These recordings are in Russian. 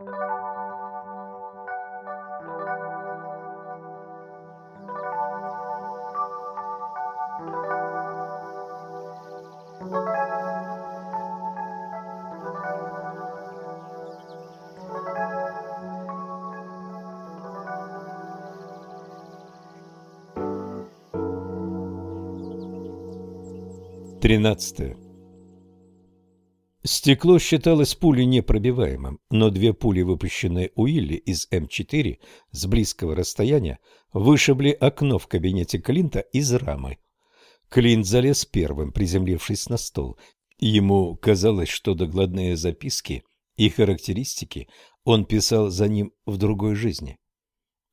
13. Стекло считалось пулей непробиваемым, но две пули, выпущенные Уилли из М4 с близкого расстояния, вышибли окно в кабинете Клинта из рамы. Клинт залез первым, приземлившись на стол. Ему казалось, что докладные записки и характеристики он писал за ним в другой жизни.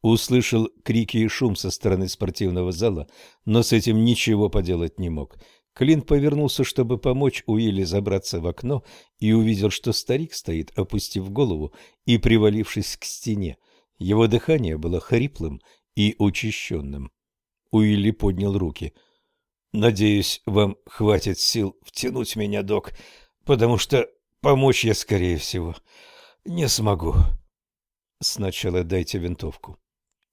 Услышал крики и шум со стороны спортивного зала, но с этим ничего поделать не мог – Клинт повернулся, чтобы помочь Уилли забраться в окно, и увидел, что старик стоит, опустив голову и привалившись к стене. Его дыхание было хриплым и учащенным. Уилли поднял руки. «Надеюсь, вам хватит сил втянуть меня, док, потому что помочь я, скорее всего, не смогу». «Сначала дайте винтовку».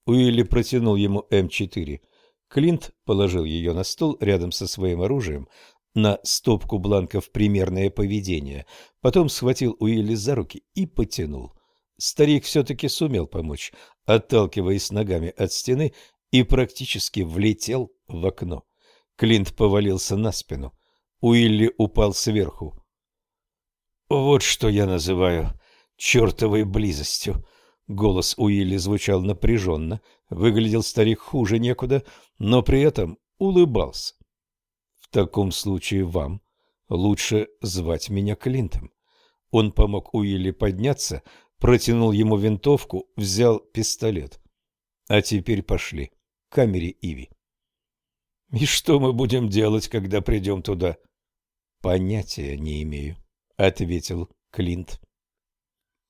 Уилли протянул ему М4. Клинт положил ее на стол рядом со своим оружием, на стопку бланков «Примерное поведение», потом схватил Уилли за руки и потянул. Старик все-таки сумел помочь, отталкиваясь ногами от стены, и практически влетел в окно. Клинт повалился на спину. Уилли упал сверху. «Вот что я называю чертовой близостью!» Голос Уилли звучал напряженно, выглядел старик хуже некуда, но при этом улыбался. В таком случае вам лучше звать меня Клинтом. Он помог Уилли подняться, протянул ему винтовку, взял пистолет. А теперь пошли к камере Иви. — И что мы будем делать, когда придем туда? — Понятия не имею, — ответил Клинт.